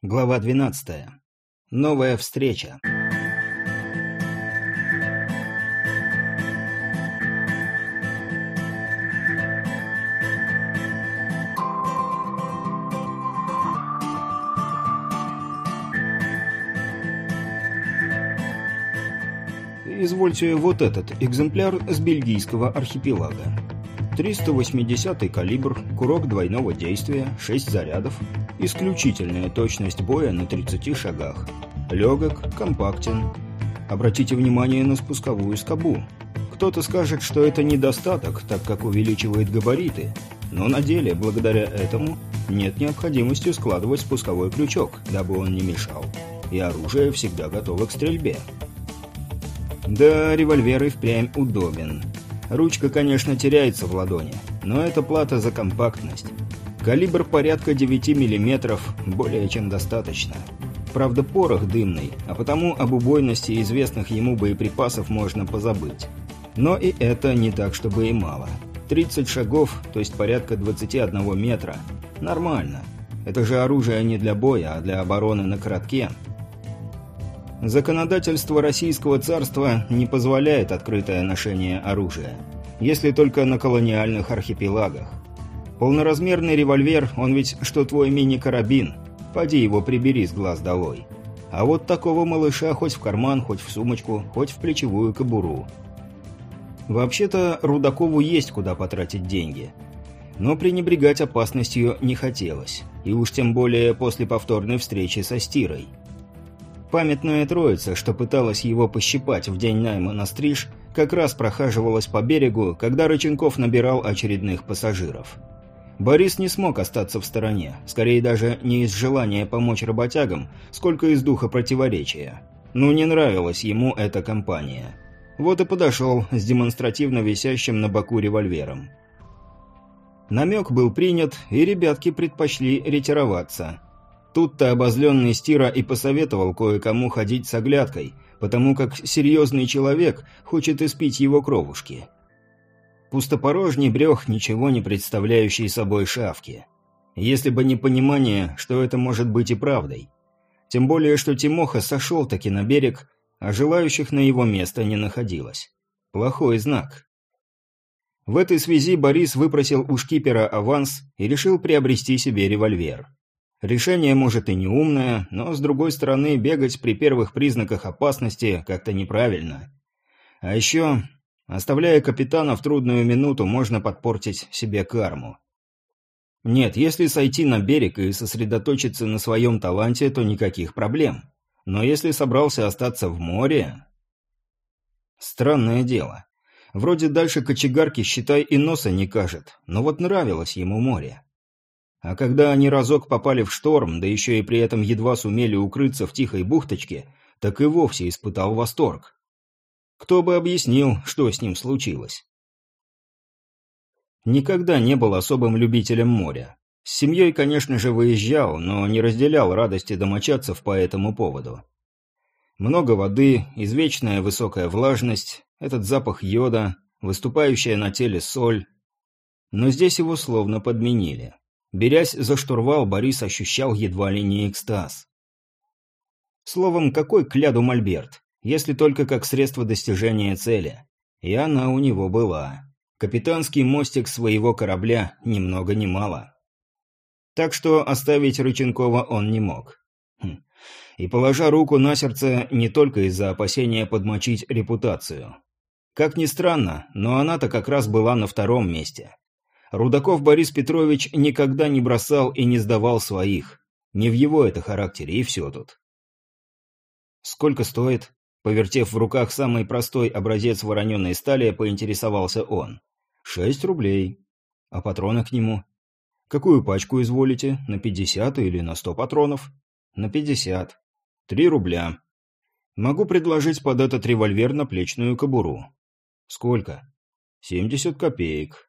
Глава 12. Новая встреча. Извольте вот этот экземпляр с бельгийского архипелага. 380 калибр, курок двойного действия, 6 зарядов, исключительная точность боя на 30 шагах. Легок, компактен. Обратите внимание на спусковую скобу. Кто-то скажет, что это недостаток, так как увеличивает габариты, но на деле, благодаря этому, нет необходимости складывать спусковой крючок, дабы он не мешал, и оружие всегда готово к стрельбе. Да, револьвер и впрямь удобен. Ручка, конечно, теряется в ладони, но это плата за компактность. Калибр порядка 9 мм, более чем достаточно. Правда, порох дымный, а потому об убойности известных ему боеприпасов можно позабыть. Но и это не так, чтобы и мало. 30 шагов, то есть порядка 21 метра. Нормально. Это же оружие не для боя, а для обороны на коротке. Законодательство Российского царства не позволяет открытое ношение оружия, если только на колониальных архипелагах. Полноразмерный револьвер, он ведь что твой мини-карабин, поди его прибери с глаз долой. А вот такого малыша хоть в карман, хоть в сумочку, хоть в плечевую кобуру. Вообще-то Рудакову есть куда потратить деньги. Но пренебрегать опасностью не хотелось, и уж тем более после повторной встречи со Стирой. Памятная троица, что пыталась его пощипать в день найма на стриж, как раз прохаживалась по берегу, когда Рыченков набирал очередных пассажиров. Борис не смог остаться в стороне, скорее даже не из желания помочь работягам, сколько из духа противоречия. Ну, не нравилась ему эта компания. Вот и подошел с демонстративно висящим на боку револьвером. Намек был принят, и ребятки предпочли ретироваться – Тут-то обозленный Стира и посоветовал кое-кому ходить с оглядкой, потому как серьезный человек хочет испить его кровушки. Пустопорожний брех, ничего не представляющий собой шавки. Если бы не понимание, что это может быть и правдой. Тем более, что Тимоха сошел таки на берег, а желающих на его место не находилось. Плохой знак. В этой связи Борис выпросил у шкипера аванс и решил приобрести себе револьвер. Решение, может, и не умное, но, с другой стороны, бегать при первых признаках опасности как-то неправильно. А еще, оставляя капитана в трудную минуту, можно подпортить себе карму. Нет, если сойти на берег и сосредоточиться на своем таланте, то никаких проблем. Но если собрался остаться в море... Странное дело. Вроде дальше кочегарки, считай, и носа не кажет, но вот нравилось ему море. А когда они разок попали в шторм, да еще и при этом едва сумели укрыться в тихой бухточке, так и вовсе испытал восторг. Кто бы объяснил, что с ним случилось? Никогда не был особым любителем моря. С семьей, конечно же, выезжал, но не разделял радости домочадцев по этому поводу. Много воды, извечная высокая влажность, этот запах йода, выступающая на теле соль. Но здесь его словно подменили. Берясь за штурвал, Борис ощущал едва ли не экстаз. Словом, какой кляду мольберт, если только как средство достижения цели. И она у него была. Капитанский мостик своего корабля ни много ни мало. Так что оставить Рыченкова он не мог. Хм. И положа руку на сердце не только из-за опасения подмочить репутацию. Как ни странно, но она-то как раз была на втором месте. Рудаков Борис Петрович никогда не бросал и не сдавал своих. Не в его это характере, и все тут. «Сколько стоит?» Повертев в руках самый простой образец вороненой стали, поинтересовался он. «Шесть рублей. А патроны к нему?» «Какую пачку изволите? На пятьдесят или на сто патронов?» «На пятьдесят. Три рубля. Могу предложить под этот револьвер наплечную кобуру». «Сколько?» «Семьдесят копеек.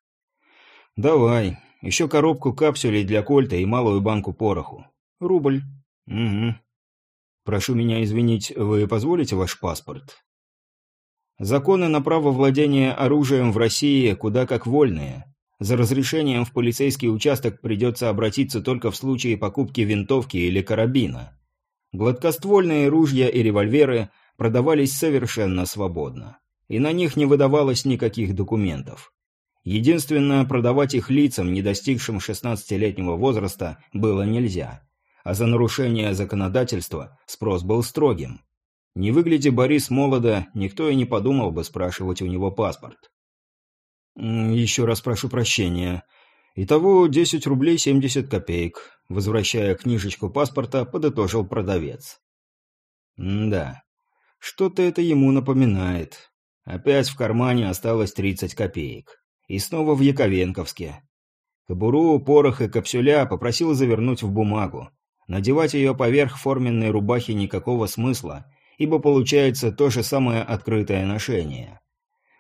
«Давай. Еще коробку капсулей для кольта и малую банку пороху. Рубль. Угу. Прошу меня извинить, вы позволите ваш паспорт?» Законы на право владения оружием в России куда как вольные. За разрешением в полицейский участок придется обратиться только в случае покупки винтовки или карабина. Гладкоствольные ружья и револьверы продавались совершенно свободно. И на них не выдавалось никаких документов. Единственное, продавать их лицам, не достигшим 16-летнего возраста, было нельзя. А за нарушение законодательства спрос был строгим. Не выглядя Борис молодо, никто и не подумал бы спрашивать у него паспорт. «Еще раз прошу прощения. Итого 10 рублей 70 копеек», — возвращая книжечку паспорта, подытожил продавец. «Да, что-то это ему напоминает. Опять в кармане осталось 30 копеек. И снова в Яковенковске. Кобуру, порох и капсюля попросил завернуть в бумагу. Надевать ее поверх форменной рубахи никакого смысла, ибо получается то же самое открытое ношение.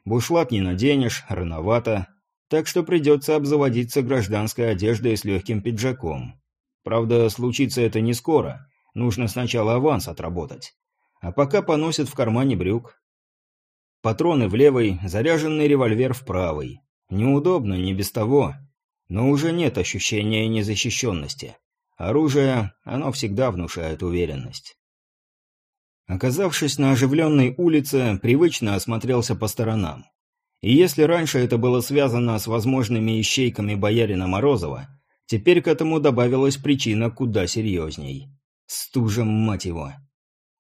Бушлат не наденешь, рановато, так что придется обзаводиться гражданской одеждой с легким пиджаком. Правда, случится это не скоро, нужно сначала аванс отработать. А пока поносит в кармане брюк. Патроны в левой, заряженный револьвер в правой. Неудобно, не без того. Но уже нет ощущения незащищенности. Оружие, оно всегда внушает уверенность. Оказавшись на оживленной улице, привычно осмотрелся по сторонам. И если раньше это было связано с возможными ищейками боярина Морозова, теперь к этому добавилась причина куда серьезней. Стужем, мать его.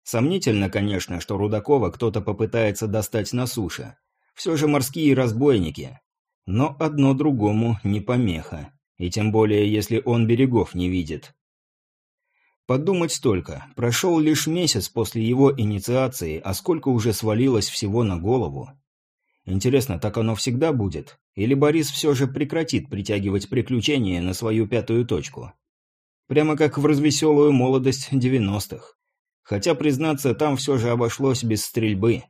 Сомнительно, конечно, что Рудакова кто-то попытается достать на суше. Все же морские разбойники. Но одно другому не помеха. И тем более, если он берегов не видит. Подумать только, прошел лишь месяц после его инициации, а сколько уже свалилось всего на голову. Интересно, так оно всегда будет? Или Борис все же прекратит притягивать приключения на свою пятую точку? Прямо как в развеселую молодость девяностых. Хотя, признаться, там все же обошлось без стрельбы.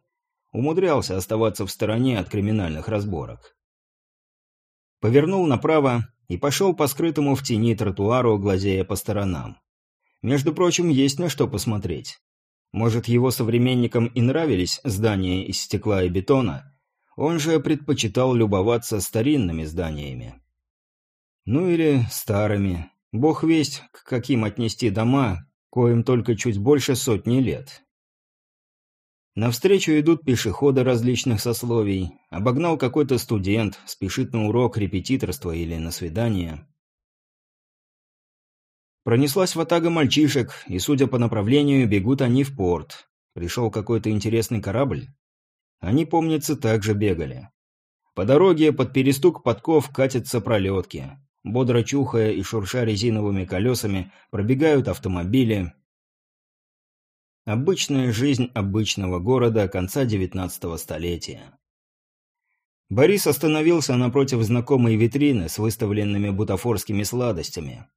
Умудрялся оставаться в стороне от криминальных разборок. Повернул направо и пошел по скрытому в тени тротуару, глазея по сторонам. Между прочим, есть на что посмотреть. Может, его современникам и нравились здания из стекла и бетона, он же предпочитал любоваться старинными зданиями. Ну или старыми. Бог весть, к каким отнести дома, коим только чуть больше сотни лет. Навстречу идут пешеходы различных сословий. Обогнал какой-то студент, спешит на урок репетиторства или на свидание. Пронеслась ватага мальчишек, и, судя по направлению, бегут они в порт. Пришел какой-то интересный корабль. Они, помнится, также бегали. По дороге под перестук подков катятся пролетки. Бодро чухая и шурша резиновыми колесами, пробегают автомобили. Обычная жизнь обычного города конца девятнадцатого столетия. Борис остановился напротив знакомой витрины с выставленными бутафорскими сладостями.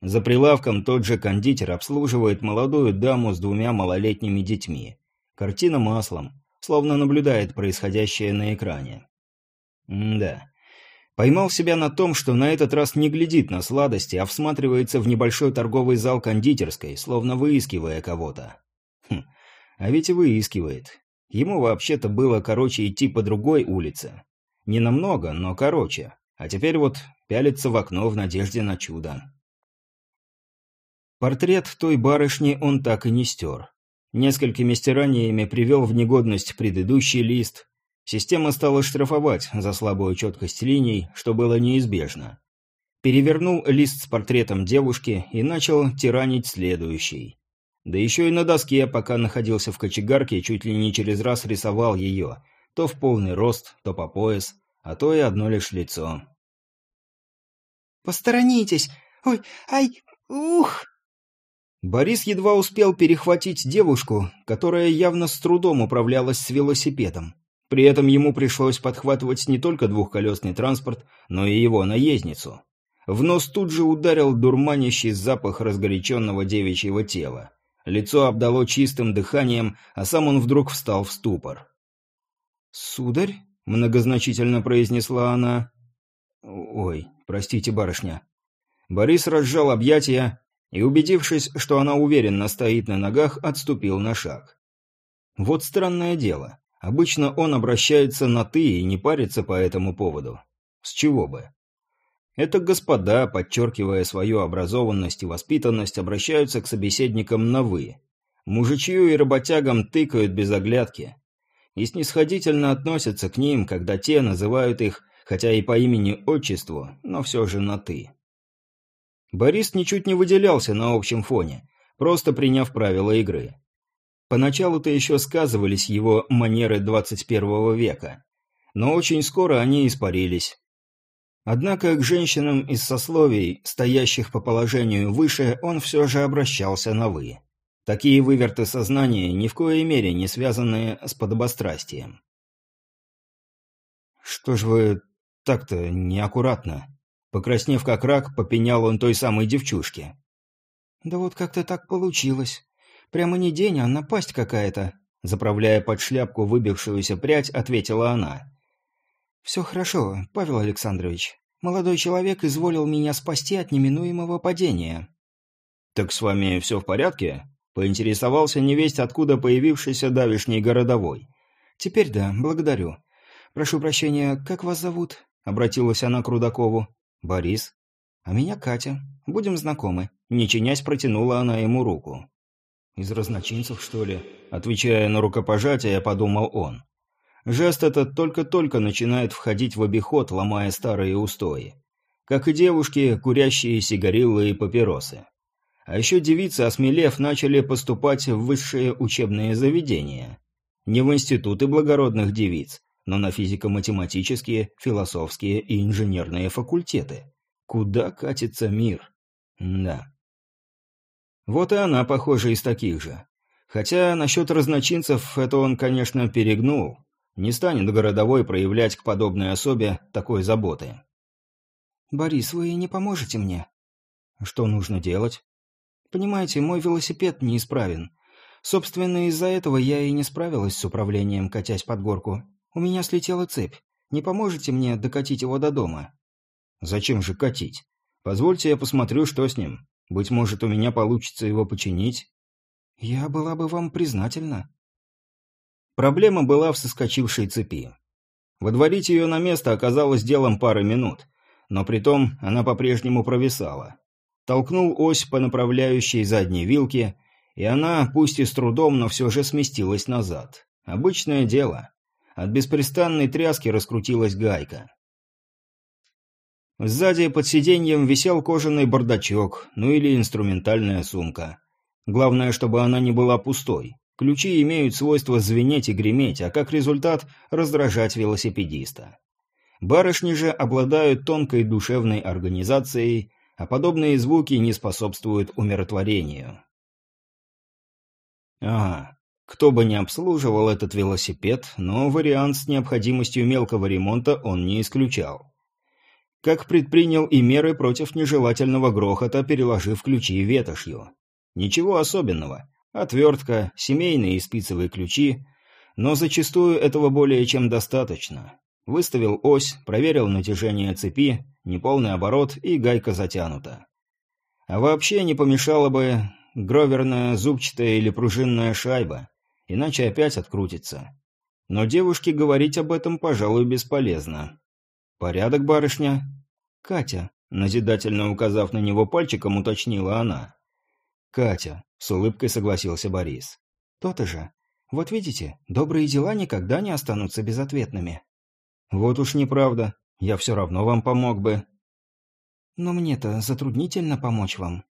За прилавком тот же кондитер обслуживает молодую даму с двумя малолетними детьми. Картина маслом, словно наблюдает происходящее на экране. М да. Поймал себя на том, что на этот раз не глядит на сладости, а всматривается в небольшой торговый зал кондитерской, словно выискивая кого-то. А ведь выискивает. Ему вообще-то было короче идти по другой улице. Не намного, но короче. А теперь вот пялится в окно в надежде на чудо. Портрет той барышни он так и не стер. Несколькими стираниями привел в негодность предыдущий лист. Система стала штрафовать за слабую четкость линий, что было неизбежно. Перевернул лист с портретом девушки и начал тиранить следующий. Да еще и на доске, пока находился в кочегарке, чуть ли не через раз рисовал ее. То в полный рост, то по пояс, а то и одно лишь лицо. «Посторонитесь! Ой, ай, ух!» Борис едва успел перехватить девушку, которая явно с трудом управлялась с велосипедом. При этом ему пришлось подхватывать не только двухколесный транспорт, но и его наездницу. В нос тут же ударил дурманящий запах разгоряченного девичьего тела. Лицо обдало чистым дыханием, а сам он вдруг встал в ступор. «Сударь?» — многозначительно произнесла она. «Ой, простите, барышня». Борис разжал объятия, и, убедившись, что она уверенно стоит на ногах, отступил на шаг. Вот странное дело. Обычно он обращается на «ты» и не парится по этому поводу. С чего бы? Это господа, подчеркивая свою образованность и воспитанность, обращаются к собеседникам на «вы». Мужичью и работягам тыкают без оглядки. И снисходительно относятся к ним, когда те называют их, хотя и по имени-отчеству, но все же на «ты». Борис ничуть не выделялся на общем фоне, просто приняв правила игры. Поначалу-то еще сказывались его манеры 21 века, но очень скоро они испарились. Однако к женщинам из сословий, стоящих по положению выше, он все же обращался на «вы». Такие выверты сознания ни в коей мере не связанные с подобострастием. «Что ж вы так-то неаккуратно?» Покраснев как рак, попенял он той самой девчушке. «Да вот как-то так получилось. Прямо не день, а напасть какая-то», заправляя под шляпку выбившуюся прядь, ответила она. «Все хорошо, Павел Александрович. Молодой человек изволил меня спасти от неминуемого падения». «Так с вами все в порядке?» Поинтересовался невесть, откуда появившийся давишний городовой. «Теперь да, благодарю. Прошу прощения, как вас зовут?» Обратилась она к Рудакову. «Борис». «А меня Катя. Будем знакомы». Не чинясь, протянула она ему руку. «Из разночинцев, что ли?» Отвечая на рукопожатие, подумал он. Жест этот только-только начинает входить в обиход, ломая старые устои. Как и девушки, курящие сигариллы и папиросы. А еще девицы, осмелев, начали поступать в высшие учебные заведения. Не в институты благородных девиц, но на физико-математические, философские и инженерные факультеты. Куда катится мир? Да. Вот и она, похоже, из таких же. Хотя насчет разночинцев это он, конечно, перегнул. Не станет городовой проявлять к подобной особе такой заботы. «Борис, вы не поможете мне?» «Что нужно делать?» «Понимаете, мой велосипед неисправен. Собственно, из-за этого я и не справилась с управлением, катясь под горку. У меня слетела цепь. Не поможете мне докатить его до дома?» «Зачем же катить? Позвольте я посмотрю, что с ним. Быть может, у меня получится его починить?» «Я была бы вам признательна», Проблема была в соскочившей цепи. Водворить ее на место оказалось делом пары минут, но при том она по-прежнему провисала. Толкнул ось по направляющей задней вилке, и она, пусть и с трудом, но все же сместилась назад. Обычное дело. От беспрестанной тряски раскрутилась гайка. Сзади под сиденьем висел кожаный бардачок, ну или инструментальная сумка. Главное, чтобы она не была пустой. Ключи имеют свойство звенеть и греметь, а как результат – раздражать велосипедиста. Барышни же обладают тонкой душевной организацией, а подобные звуки не способствуют умиротворению. Ага, кто бы ни обслуживал этот велосипед, но вариант с необходимостью мелкого ремонта он не исключал. Как предпринял и меры против нежелательного грохота, переложив ключи ветошью. Ничего особенного – Отвертка, семейные и спицевые ключи, но зачастую этого более чем достаточно. Выставил ось, проверил натяжение цепи, неполный оборот и гайка затянута. А вообще не помешала бы гроверная зубчатая или пружинная шайба, иначе опять открутится. Но девушке говорить об этом, пожалуй, бесполезно. «Порядок, барышня?» «Катя», назидательно указав на него пальчиком, уточнила она. «Катя», — с улыбкой согласился Борис. «То-то же. Вот видите, добрые дела никогда не останутся безответными». «Вот уж неправда. Я все равно вам помог бы». «Но мне-то затруднительно помочь вам».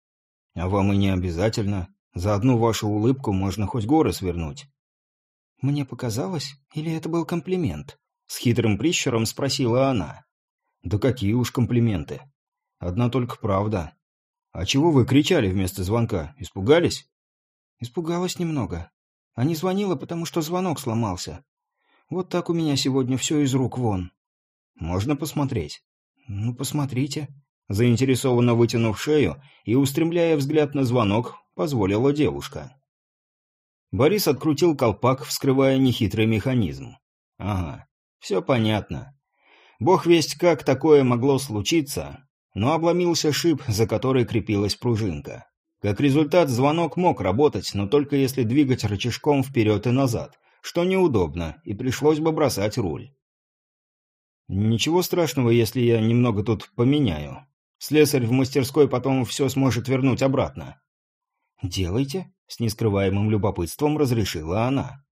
«А вам и не обязательно. За одну вашу улыбку можно хоть горы свернуть». «Мне показалось? Или это был комплимент?» С хитрым прищуром спросила она. «Да какие уж комплименты. Одна только правда. «А чего вы кричали вместо звонка? Испугались?» «Испугалась немного. А не звонила, потому что звонок сломался. Вот так у меня сегодня все из рук вон». «Можно посмотреть?» «Ну, посмотрите». Заинтересованно вытянув шею и устремляя взгляд на звонок, позволила девушка. Борис открутил колпак, вскрывая нехитрый механизм. «Ага, все понятно. Бог весть, как такое могло случиться, но обломился шип, за который крепилась пружинка. Как результат, звонок мог работать, но только если двигать рычажком вперед и назад, что неудобно, и пришлось бы бросать руль. «Ничего страшного, если я немного тут поменяю. Слесарь в мастерской потом все сможет вернуть обратно». «Делайте», — с нескрываемым любопытством разрешила она.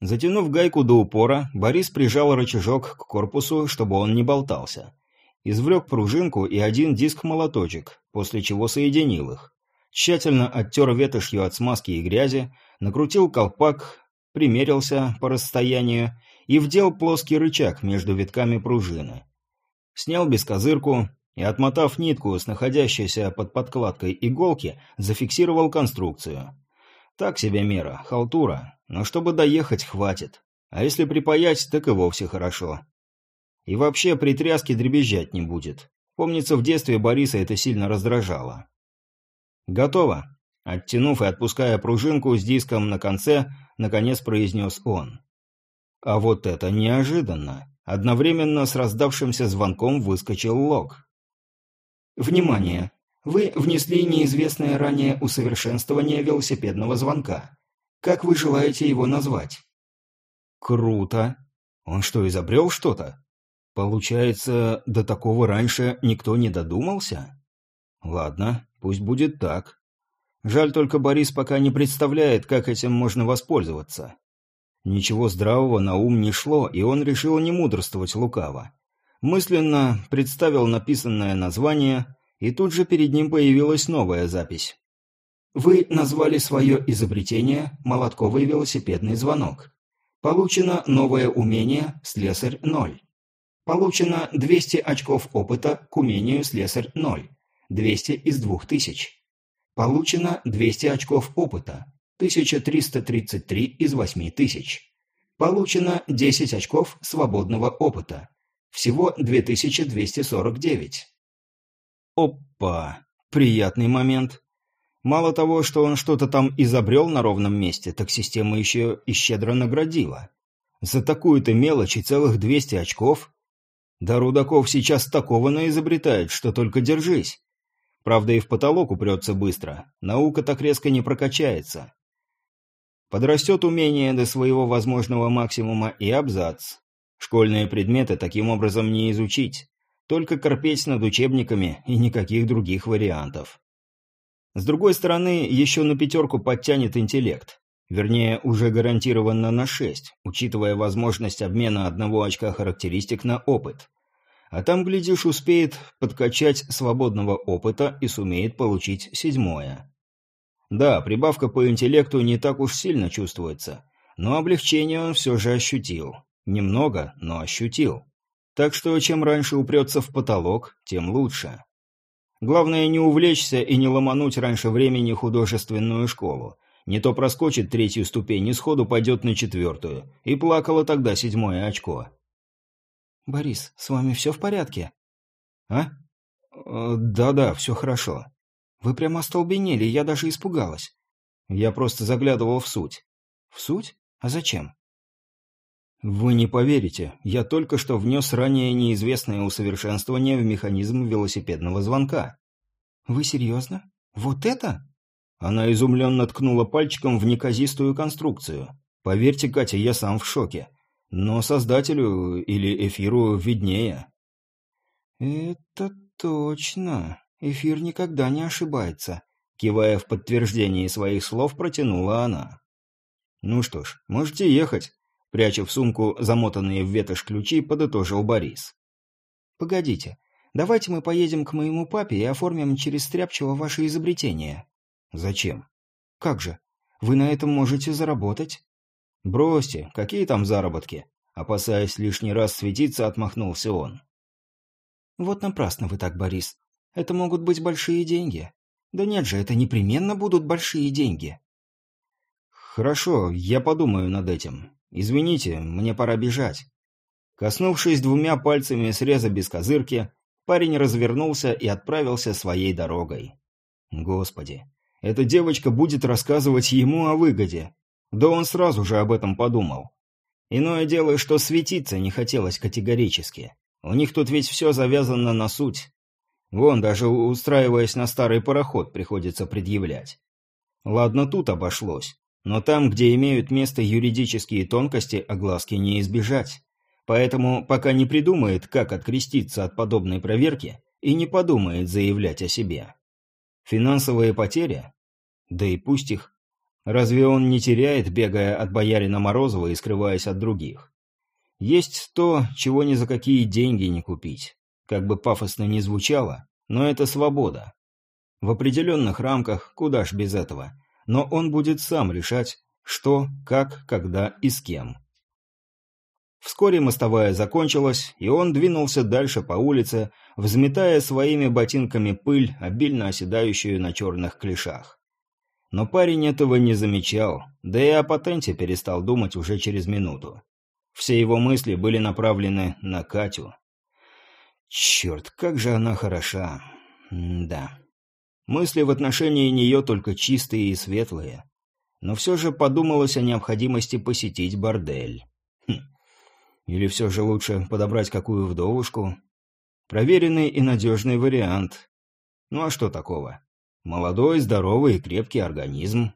Затянув гайку до упора, Борис прижал рычажок к корпусу, чтобы он не болтался. Извлек пружинку и один диск-молоточек, после чего соединил их. Тщательно оттер ветошью от смазки и грязи, накрутил колпак, примерился по расстоянию и вдел плоский рычаг между витками пружины. Снял бескозырку и, отмотав нитку с находящейся под подкладкой иголки, зафиксировал конструкцию. Так себе мера, халтура, но чтобы доехать, хватит. А если припаять, так и вовсе хорошо. И вообще при тряске дребезжать не будет. Помнится, в детстве Бориса это сильно раздражало. «Готово!» Оттянув и отпуская пружинку с диском на конце, наконец произнес он. А вот это неожиданно. Одновременно с раздавшимся звонком выскочил лог. «Внимание! Вы внесли неизвестное ранее усовершенствование велосипедного звонка. Как вы желаете его назвать? Круто. Он что, изобрел что-то? Получается, до такого раньше никто не додумался? Ладно, пусть будет так. Жаль только Борис пока не представляет, как этим можно воспользоваться. Ничего здравого на ум не шло, и он решил не мудрствовать лукаво. Мысленно представил написанное название, и тут же перед ним появилась новая запись. Вы назвали свое изобретение «молотковый велосипедный звонок». Получено новое умение «Слесарь 0». Получено 200 очков опыта к умению «Слесарь 0». 200 из 2000. Получено 200 очков опыта. 1333 из 8000. Получено 10 очков свободного опыта. Всего 2249. Опа! Приятный момент. Мало того, что он что-то там изобрел на ровном месте, так система еще и щедро наградила. За такую-то мелочь и целых 200 очков? Да Рудаков сейчас такого наизобретает, что только держись. Правда, и в потолок упрется быстро. Наука так резко не прокачается. Подрастет умение до своего возможного максимума и абзац. Школьные предметы таким образом не изучить. Только корпеть над учебниками и никаких других вариантов. С другой стороны, еще на пятерку подтянет интеллект. Вернее, уже гарантированно на шесть, учитывая возможность обмена одного очка характеристик на опыт. А там, глядишь, успеет подкачать свободного опыта и сумеет получить седьмое. Да, прибавка по интеллекту не так уж сильно чувствуется, но облегчение он все же ощутил. Немного, но ощутил. Так что чем раньше упрется в потолок, тем лучше. Главное не увлечься и не ломануть раньше времени художественную школу. Не то проскочит третью ступень и сходу пойдет на четвертую. И плакало тогда седьмое очко. «Борис, с вами все в порядке?» «А? Э, да-да, все хорошо». «Вы прямо остолбенели, я даже испугалась». «Я просто заглядывал в суть». «В суть? А зачем?» Вы не поверите, я только что внес ранее неизвестное усовершенствование в механизм велосипедного звонка. Вы серьезно? Вот это? Она изумленно ткнула пальчиком в неказистую конструкцию. Поверьте, Катя, я сам в шоке. Но создателю или эфиру виднее. Это точно. Эфир никогда не ошибается. Кивая в подтверждении своих слов, протянула она. Ну что ж, можете ехать. Пряча в сумку замотанные в ветошь ключи, подытожил Борис. «Погодите, давайте мы поедем к моему папе и оформим через Стряпчего ваше изобретение». «Зачем?» «Как же? Вы на этом можете заработать». «Бросьте, какие там заработки?» Опасаясь лишний раз светиться, отмахнулся он. «Вот напрасно вы так, Борис. Это могут быть большие деньги. Да нет же, это непременно будут большие деньги». «Хорошо, я подумаю над этим. «Извините, мне пора бежать». Коснувшись двумя пальцами среза без козырки, парень развернулся и отправился своей дорогой. Господи, эта девочка будет рассказывать ему о выгоде. Да он сразу же об этом подумал. Иное дело, что светиться не хотелось категорически. У них тут ведь все завязано на суть. Вон, даже устраиваясь на старый пароход, приходится предъявлять. Ладно, тут обошлось. Но там, где имеют место юридические тонкости, огласки не избежать. Поэтому пока не придумает, как откреститься от подобной проверки, и не подумает заявлять о себе. Финансовые потери? Да и пусть их. Разве он не теряет, бегая от боярина Морозова и скрываясь от других? Есть то, чего ни за какие деньги не купить. Как бы пафосно ни звучало, но это свобода. В определенных рамках, куда ж без этого. Но он будет сам решать, что, как, когда и с кем. Вскоре мостовая закончилась, и он двинулся дальше по улице, взметая своими ботинками пыль, обильно оседающую на черных клешах. Но парень этого не замечал, да и о патенте перестал думать уже через минуту. Все его мысли были направлены на Катю. Черт, как же она хороша. М да. Мысли в отношении нее только чистые и светлые. Но все же подумалось о необходимости посетить бордель. Хм. Или все же лучше подобрать какую вдовушку? Проверенный и надежный вариант. Ну а что такого? Молодой, здоровый и крепкий организм.